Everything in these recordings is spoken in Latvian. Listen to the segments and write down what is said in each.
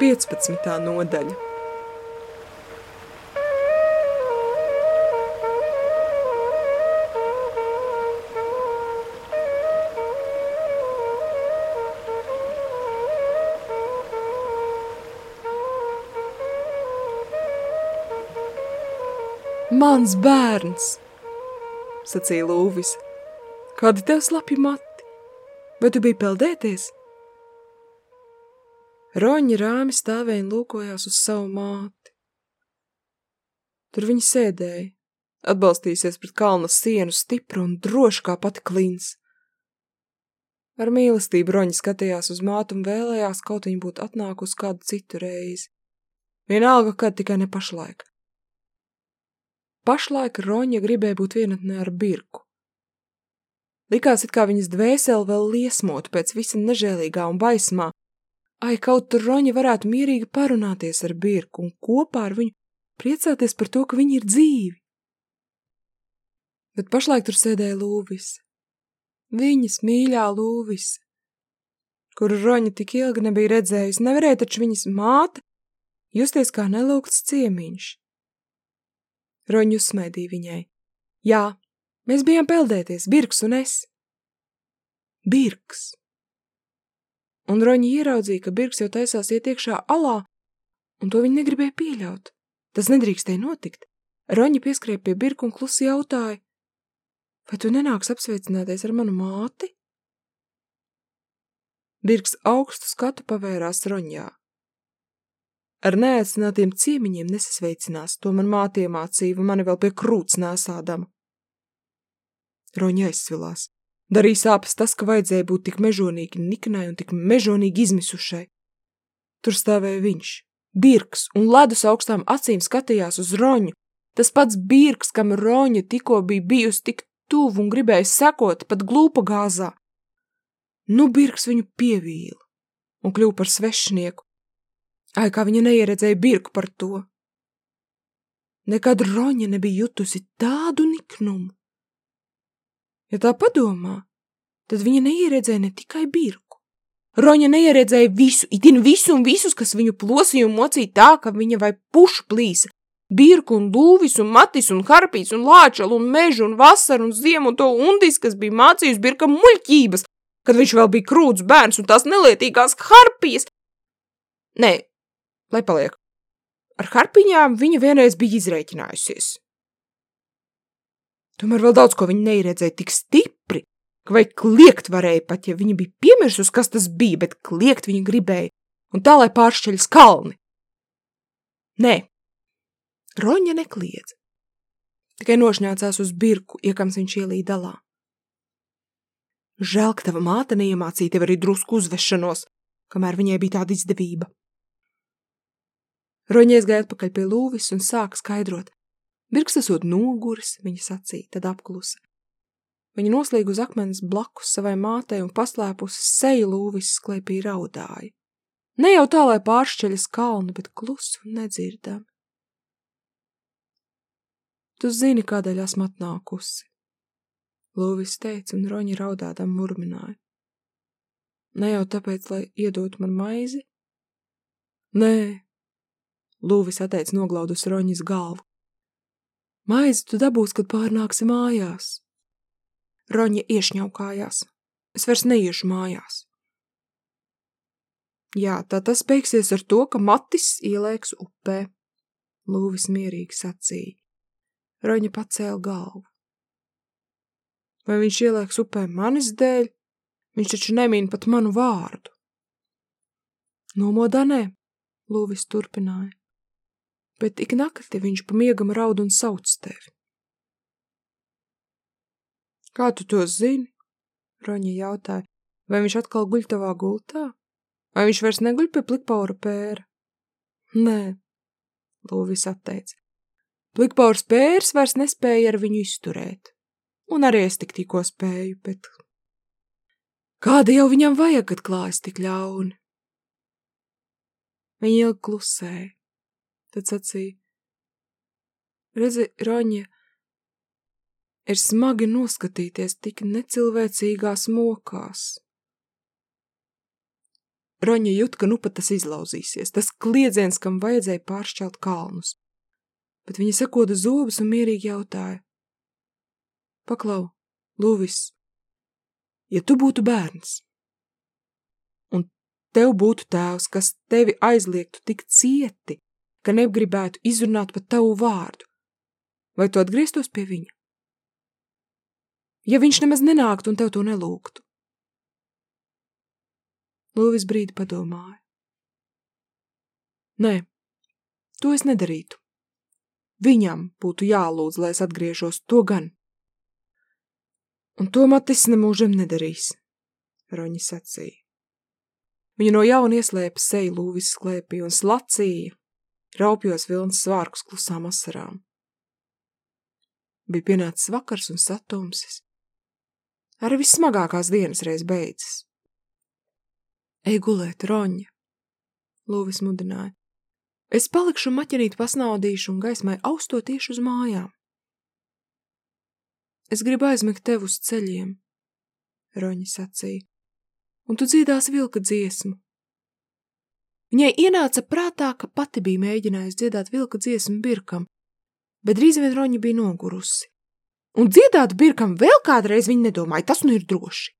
15. nodaļa. Mans bērns, sacīja Lūvis. Kādi tev slapi mati? Vai tu biji peldēties? Roņa rāmi stāvēja un lūkojās uz savu māti. Tur viņa sēdēja, atbalstīsies pret kalna sienu stipru un droši kā pati klins. Ar mīlestību Roņa skatījās uz mātu un vēlējās, kaut viņa būtu atnākusi kādu citu reizi. Vienalga, kad tikai ne pašlaik. Pašlaik Roņa gribēja būt vienatnē ar Birku. Likās, it kā viņas dvēseli vēl liesmotu pēc visa nežēlīgā un baismā. Ai, kaut tur Roņa varētu mierīgi parunāties ar Birku un kopā ar viņu priecāties par to, ka viņi ir dzīvi. Bet pašlaik tur sēdēja Lūvis. Viņas mīļā Lūvis, kuru Roņa tik ilgi nebija redzējusi, nevarēja taču viņas māte justies kā nelūgts ciemiņš. Roņu uzsmaidīja viņai. Jā, mēs bijām peldēties, Birks un es. Birks! Un Roņa ieraudzīja, ka Birks jau taisās iet iekšā alā, un to viņa negribēja pieļaut. Tas nedrīkstēja notikt. Roņa pieskrēja pie Birka un klusi jautāja, vai tu nenāks apsveicināties ar manu māti? Birks augstu skatu pavērās Roņā. Ar neaicinātiem ciemiņiem nesasveicinās, to man māte iemācīja, un mani vēl pie krūts nesādama. Roņa aizsvilās. Darīja sāpes tas, ka vajadzēja būt tik mežonīgi niknai un tik mežonīgi izmisušai. Tur stāvēja viņš, birks, un ledus augstām acīm skatījās uz Roņu, tas pats birks, kam Roņa tikko bija bijusi tik tuvu un gribēja sekot pat glūpa gāzā. Nu birks viņu pievīla un kļuva par svešnieku, Ai, kā viņa neieredzēja birku par to. Nekad Roņa nebija jutusi tādu niknumu. Ja tā padomā, tad viņa neieredzēja ne tikai birku. Roņa neieredzēja visu, itin visu un visus, kas viņu plosīja un mocīja tā, ka viņa vai pušu plīsa. Birku un lūvis un matis un harpīs un lāčalu un mežu un vasaru un ziemu un to undis, kas bija mācījusi birka muļķības, kad viņš vēl bija krūts bērns un tās nelietīgās harpijas. Nē, lai paliek. Ar harpiņām viņa vienreiz bija izrēķinājusies. Tomēr vēl daudz ko viņa neieredzēja tik stipri, ka vai kliegt varēja pat, ja viņa bija piemirsus, kas tas bija, bet kliegt viņa gribēja, un tā, lai pāršķeļas kalni. Nē, Roņa nekliedz. Tikai nošņācās uz birku, iekams viņš ielīja dalā. Žēl, ka tava māte neiemācīja tev arī drusku uzvešanos, kamēr viņai bija tāda izdevība. Roņies gāja atpakaļ pie lūvis un sāka skaidrot. Birks esot noguris, viņa sacīja, tad apklusa. Viņa noslīga uz akmens blakus savai mātei un paslēpusi seju lūvis sklēpī raudāja. Ne jau tā, lai pāršķeļas kalnu, bet klusu un nedzirdami. Tu zini, kādēļ esmu atnākusi. Lūvis teica, un Roņi raudādam murmināja. Ne jau tāpēc, lai iedotu man maizi? Nē, Lūvis atteic noglaudus Roņas galvu. Maizi tu dabūs, kad pārnāksi mājās. Roņa iešņaukājās. Es vairs neiešu mājās. Jā, tā tas beigsies ar to, ka Matis ielēks upē. Lūvis mierīgi sacīja. Roņa pacēla galvu. Vai viņš ielēks upē manis dēļ? Viņš taču nemīn pat manu vārdu. Nomodā nē, Lūvis turpināja bet ik nakti viņš pa miegam raud un sauc tevi. Kā tu to zini? Roņa jautāja, vai viņš atkal guļ tavā gultā? Vai viņš vairs neguļ pie plikpaura pēra? Nē, Lūvis atteica. Plikpaurs pērs vairs nespēja ar viņu izturēt. Un arī es tik tikko spēju, bet... Kāda jau viņam vajag, kad klājas tik ļauni? Viņa ilgi klusēja. Tad sacīja: Redzi, Roņa, ir smagi noskatīties tik necilvēcīgās mokās. Roņa jūt, ka nu pat tas izlauzīsies, tas kliedziens, kam vajadzēja pāršķelt kalnus. Bet viņa sakoda zobus un mierīgi jautāja. Paklau, Lūvis, ja tu būtu bērns, un tev būtu tēvs, kas tevi aizliegtu tik cieti, ka negribētu izrunāt pat tavu vārdu, vai tu atgrieztos pie viņa? Ja viņš nemaz nenāktu un tev to nelūgtu? Lūvis brīdi padomāja. Nē, to es nedarītu. Viņam būtu jālūdz, lai es atgriežos, to gan. Un to Matis nemūžam nedarīs, Roņi sacīja. Viņa no jauna ieslēpa seju lūvis sklēpī un slacīja, raupjos vilnas svārkus klusām asarām. Bija pienācis vakars un satumsis. Arī vissmagākās dienas reiz beidzas. Ej gulēt, Roņa! Lūvis mudināja. Es palikšu maķenīt pasnaudīšu un gaismai austoties uz mājām. Es gribu aizmigt tev uz ceļiem, Roņa sacīja, un tu dziedās vilka dziesmu. Viņai ienāca prātā, ka pati bija mēģinājusi dziedāt vilka dziesmu birkam, bet drīz vien Roņa bija nogurusi. Un dziedāt birkam vēl kādreiz viņa nedomāja, tas nu ir droši.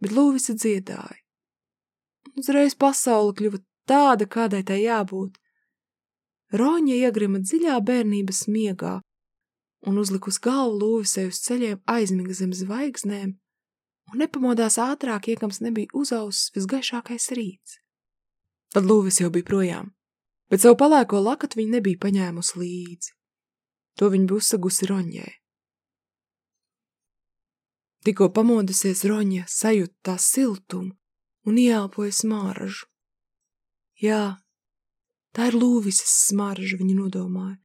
Bet Lūvisa dziedāja. Uzreiz pasaule kļuva tāda, kādai tai jābūt. Roņa iegrima dziļā bērnības miegā un uzlikus galvu lūvisei uz ceļiem aizmiga zem zvaigznēm un nepamodās ātrāk, iekams nebija uzausis visgaišākais rīts. Tad lūvis jau bija projām, bet savu palēko lakatu viņa nebija paņēmusi līdzi. To viņa bija uzsagusi Roņai. Tikko pamodusies Roņa sajūta tā siltumu, un ieelpoja smaržu. Jā, tā ir lūvises smarža, viņa nodomāja.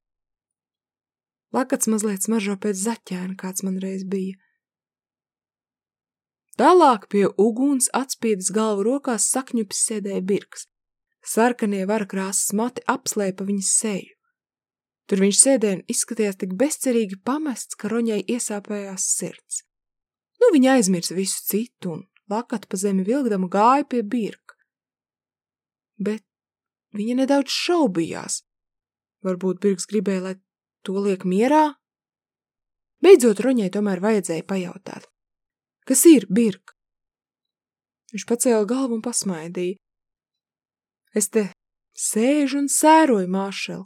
Lakats mazliet smaržo pēc zaķēna, kāds man reiz bija. Tālāk pie uguns atspiedis galvu rokās sakņupis sēdēja birks. Sarkanie varakrāsas mati apslēpa viņas seju. Tur viņš sēdēja un izskatījās tik bezcerīgi pamests, ka roņai iesāpējās sirds. Nu, viņa aizmirsa visu citu un lakat pa zemi vilkdama gāja pie birka. Bet viņa nedaudz šaubījās. Varbūt birks gribēja, lai to liek mierā? Beidzot, Roņai tomēr vajadzēja pajautāt. Kas ir, birk? Viņš pacēla galvu un pasmaidīja. Es te sēžu un sēroju, māšel.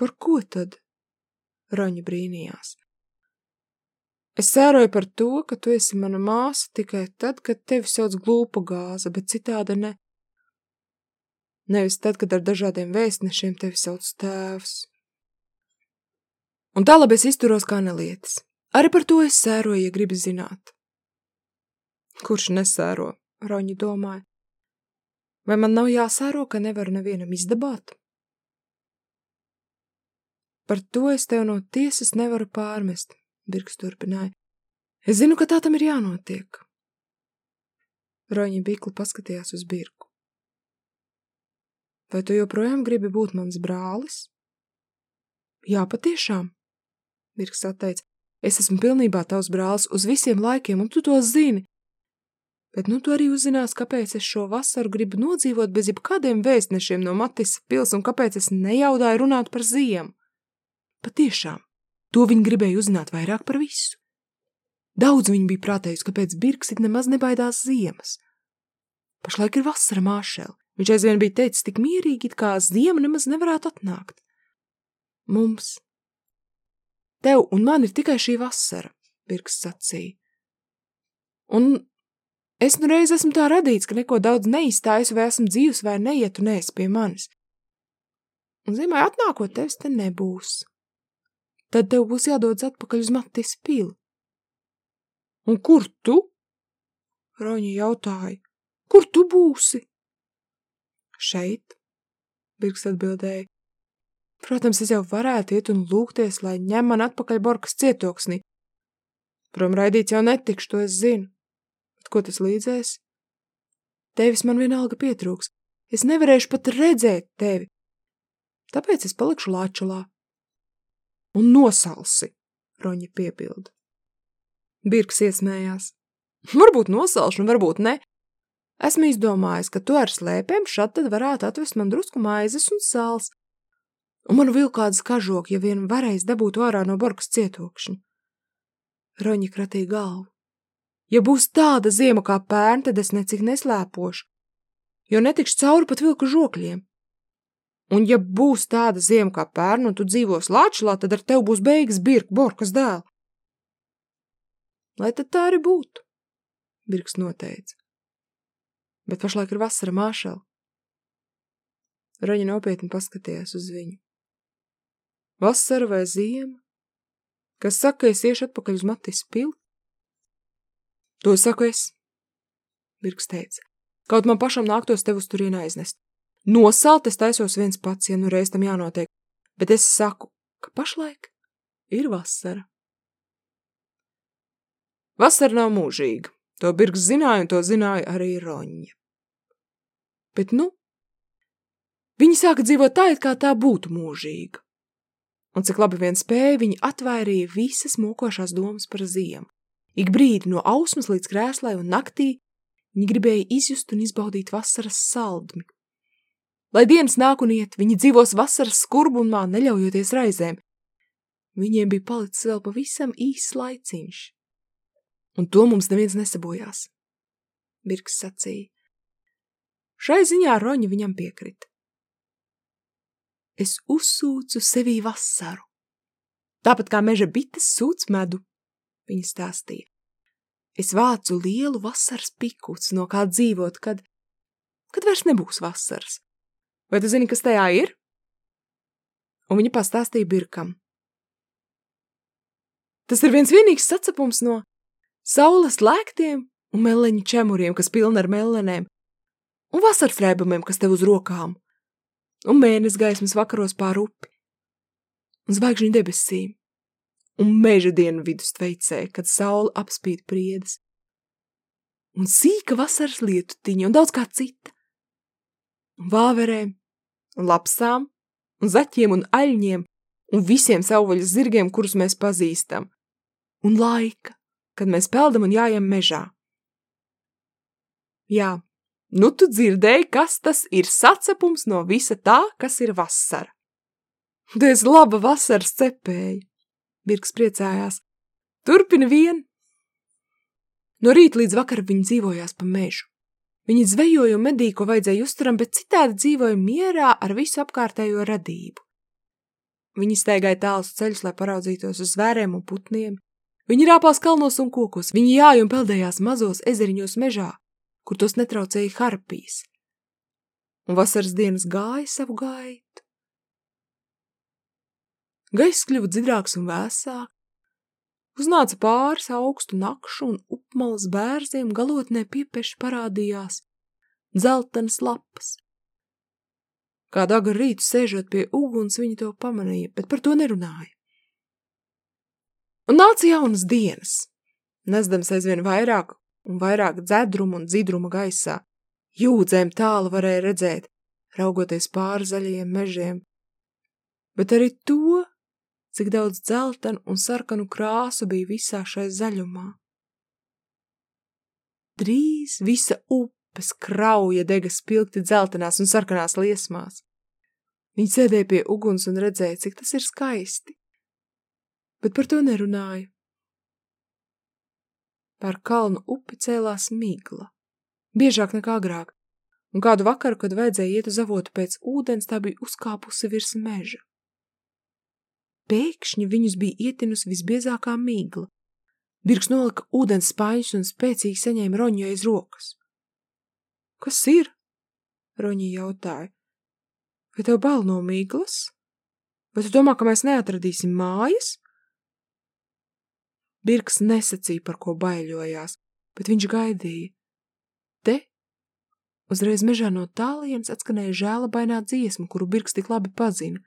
Par ko tad? Roņa brīnījās. Es sēroju par to, ka tu esi mana māsa tikai tad, kad tevi sauc glūpa gāza, bet citādi ne. Nevis tad, kad ar dažādiem vēstnešiem tevi sauc tēvs. Un tā labi es izturos kā nelietis. Arī par to es sēroju, ja gribi zināt. Kurš nesēro, Roņi domāja. Vai man nav jāsēro, ka nevaru nevienam izdabāt? Par to es tev no tiesas nevaru pārmest, Birks turpināja. Es zinu, ka tā tam ir jānotiek. Roņa bikli paskatījās uz Birku. Vai tu joprojām gribi būt mans brālis? Jā, patiešām, Birks atteica. Es esmu pilnībā tavs brālis uz visiem laikiem, un tu to zini. Bet nu tu arī uzzinās, kāpēc es šo vasaru gribu nodzīvot bez jebkādiem vēstnešiem no Matisa pils un kāpēc es nejaudāju runāt par ziemu. Patiešām, To viņi gribēja uzzināt vairāk par visu. Daudz viņi bija prātējuši, kāpēc Birksit nemaz nebaidās ziemas. Pašlaik ir vasara māšēl. Viņš aizvien bija teicis tik mierīgi, it kā ziema nemaz nevarētu atnākt. Mums. Tev un man ir tikai šī vasara, Birks sacīja. Un es nu reiz esmu tā radīts, ka neko daudz neizstājas, vai esmu dzīvs, vai neietu nēs pie manis. Un ziemai atnākot, tevis te nebūs tad tev būs jādodas atpakaļ uz Matis pili. Un kur tu? Roņa jautāja. Kur tu būsi? Šeit, Birks atbildēja. Protams, es jau varētu iet un lūgties, lai ņem man atpakaļ Borkas cietoksnī. Prom raidīts jau netikšu, to es zinu. Ko tas līdzēs? Tevis man vienalga pietrūks. Es nevarēšu pat redzēt tevi. Tāpēc es palikšu Lāčulā un nosalsi, Roņa piebilda. Birks iesmējās. Varbūt nosalšu, varbūt ne. Esmu izdomājis, ka tu ar slēpēm šad tad varētu atvest man drusku maizes un sāls. Un man vēl kādas kažoki, ja vien varēs dabūt ārā no Borkas cietokšņa. Roņa kratīja galvu. Ja būs tāda ziema kā pērn, tad es necik neslēpošu, jo netikšu cauri pat vilku žokļiem. Un ja būs tāda ziema kā pērn, un tu dzīvos Lāčulā, tad ar tev būs beigas Birka Borkas dēla. Lai tad tā arī būtu, Birks noteica. Bet pašlaik ir vasara māšala. Raņa nopietni paskatījās uz viņu. Vasara vai ziema? Kas saka, es iešu atpakaļ uz Matis pili? To saku es, Birks teica. Kaut man pašam nāktos tev uz turienu aiznest. Nosalt es taisos viens pats, ja nu reiz tam jānotiek, bet es saku, ka pašlaik ir vasara. Vasara nav mūžīga. To Birks zināja, un to zināja arī Roņa. Bet nu, viņi sāka dzīvot tā, it kā tā būtu mūžīga. Un cik labi vien spēja, viņi atvairīja visas mokošās domas par ziemu. Ik brīdi no ausmas līdz krēslai un naktī viņi gribēja izjust un izbaudīt vasaras saldmi. Lai dienas nāk un iet, viņi dzīvos vasaras skurbumā, neļaujoties raizēm. Viņiem bija palicis vēl pavisam īsts laiciņš. Un to mums neviens nesabojās. Birks sacīja. Šai ziņā Roņa viņam piekrita. Es uzsūcu sevī vasaru. Tāpat kā meža bites sūc medu, viņa stāstīja. Es vācu lielu vasaras pikuts, no kā dzīvot, kad, kad vairs nebūs vasaras. Vai tu zini, kas tajā ir? Un viņa pastāstīja Birkam. Tas ir viens vienīgs sacepums no saules lēktiem un meleņu čemuriem, kas pilni ar melenēm, un vasarfrēbumiem, kas tev uz rokām, un mēnes gaismas vakaros pār upi, un zvaigžņu debesīm, un meža dienu vidus tveicē, kad saule apspīd priedes, un sīka vasaras lietutiņa un daudz kā cita, un vāverēm, un lapsām, un zaķiem un aļņiem, un visiem savvaļas zirgiem, kurus mēs pazīstam, un laika, kad mēs peldam un jājam mežā. Jā, Nu, tu dzirdēji, kas tas ir sacepums no visa tā, kas ir vasara. Tu esi laba vasaras cepēja, Birks priecājās. Turpini vien. No rīta līdz vakaram viņi dzīvojās pa mežu. Viņi zvejoja un medīja, ko vajadzēja uzturam, bet citādi dzīvoja mierā ar visu apkārtējo radību. Viņi steigāja tālus ceļus, lai paraudzītos uz zvēriem un putniem. Viņi rāpās kalnos un kokos, viņi jāja un peldējās mazos ezeriņos mežā, kur tos netraucēja harpijas. Un vasaras dienas gāja savu gaitu. Gaiss kļuva dzidrāks un vēsāk, uznāca pāris augstu nakšu un upmalas bērziem galotnē piepeši parādījās dzeltenas lapas. Kādā gar rītu sēžot pie uguns, viņi to pamanīja, bet par to nerunāja. Un nāca jaunas dienas, nesdams aizvien vairāk un vairāk dzedruma un dzidruma gaisā. Jūdzēm tālu varēja redzēt, raugoties pāri zaļajiem mežiem. Bet arī to, cik daudz dzeltenu un sarkanu krāsu bija visā šai zaļumā. Drīz visa upes krauja dega spilgti dzeltenās un sarkanās liesmās. Viņi sēdēja pie uguns un redzēja, cik tas ir skaisti. Bet par to nerunāja. Pār kalnu upi cēlās migla. Biežāk nekā agrāk, un kādu vakaru, kad vajadzēja iet uz avotu pēc ūdens, tā bija uzkāpusi virs meža. Pēkšņi viņus bija ietinus visbiezākā migla. Birks nolika ūdens spaiņus un spēcīgi saņēma Roņu aiz rokas. Kas ir? Roņi jautāja. Vai tev bail no miglas? Vai tu domā, ka mēs neatradīsim mājas? Birks nesacīja, par ko baiļojās, bet viņš gaidīja. Te, uzreiz mežā no tālienes atskanēja žēlabainā dziesma, kuru Birks tik labi pazina.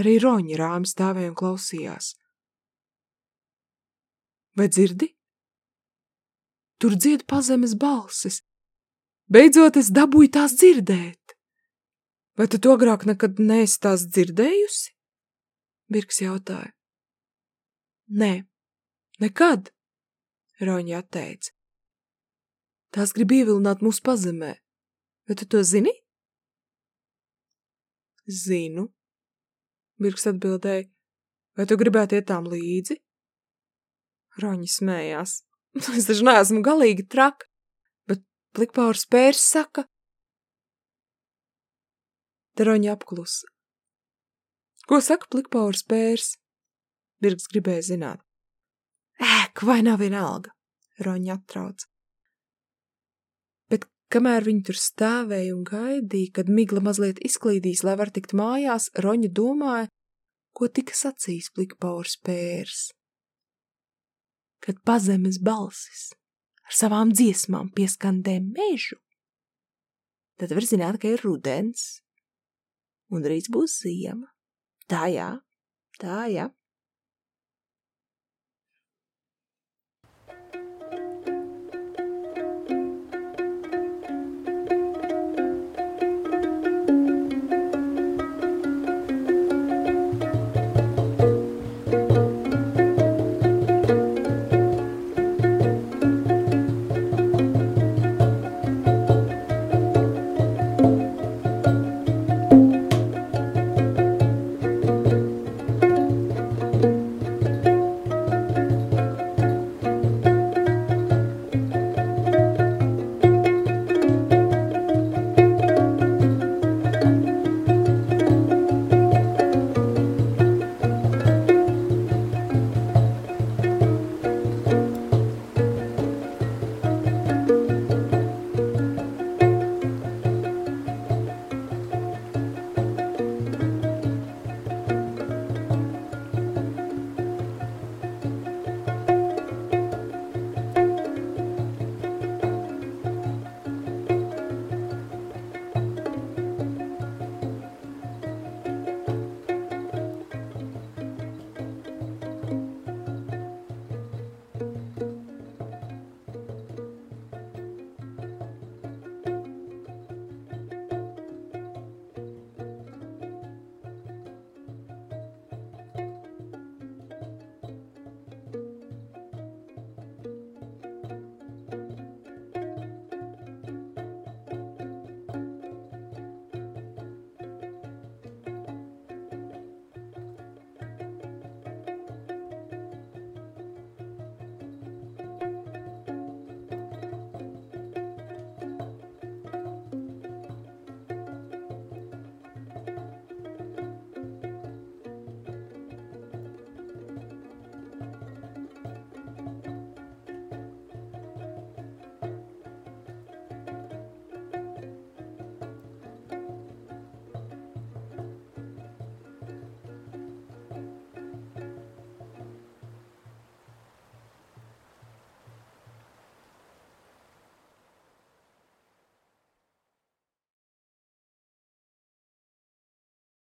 Arī roņi rāmi stāvēja un klausījās. Vai dzirdi? Tur dzied pazemes balsis. Beidzot es dabūju tās dzirdēt. Vai tu to agrāk nekad neesi tās dzirdējusi? Birks jautāja. Nē, nekad, Roņa atteica. Tās grib ievilināt mūsu pazemē. Vai tu to zini? Zinu. Birks atbildēja. Vai tu gribētu iet tām līdzi? Roņa smējās. Es taču neesmu galīgi traka, bet plikpaurs pērs saka. Te Roņa apklusa. Ko saka plikpaurs pērs? Birks gribēja zināt. Ēk, vai nav vienalga? Roņa atrauc. Kamēr viņi tur stāvēja un gaidīja, kad migla mazliet izklīdīs, lai var tikt mājās, Roņa domāja, ko tika sacījis plikpaurs pērs kad pazemes balsis ar savām dziesmām pieskandē mežu, tad var zināt, ka ir rudens, un rīts būs ziema. Tā jā, tā jā.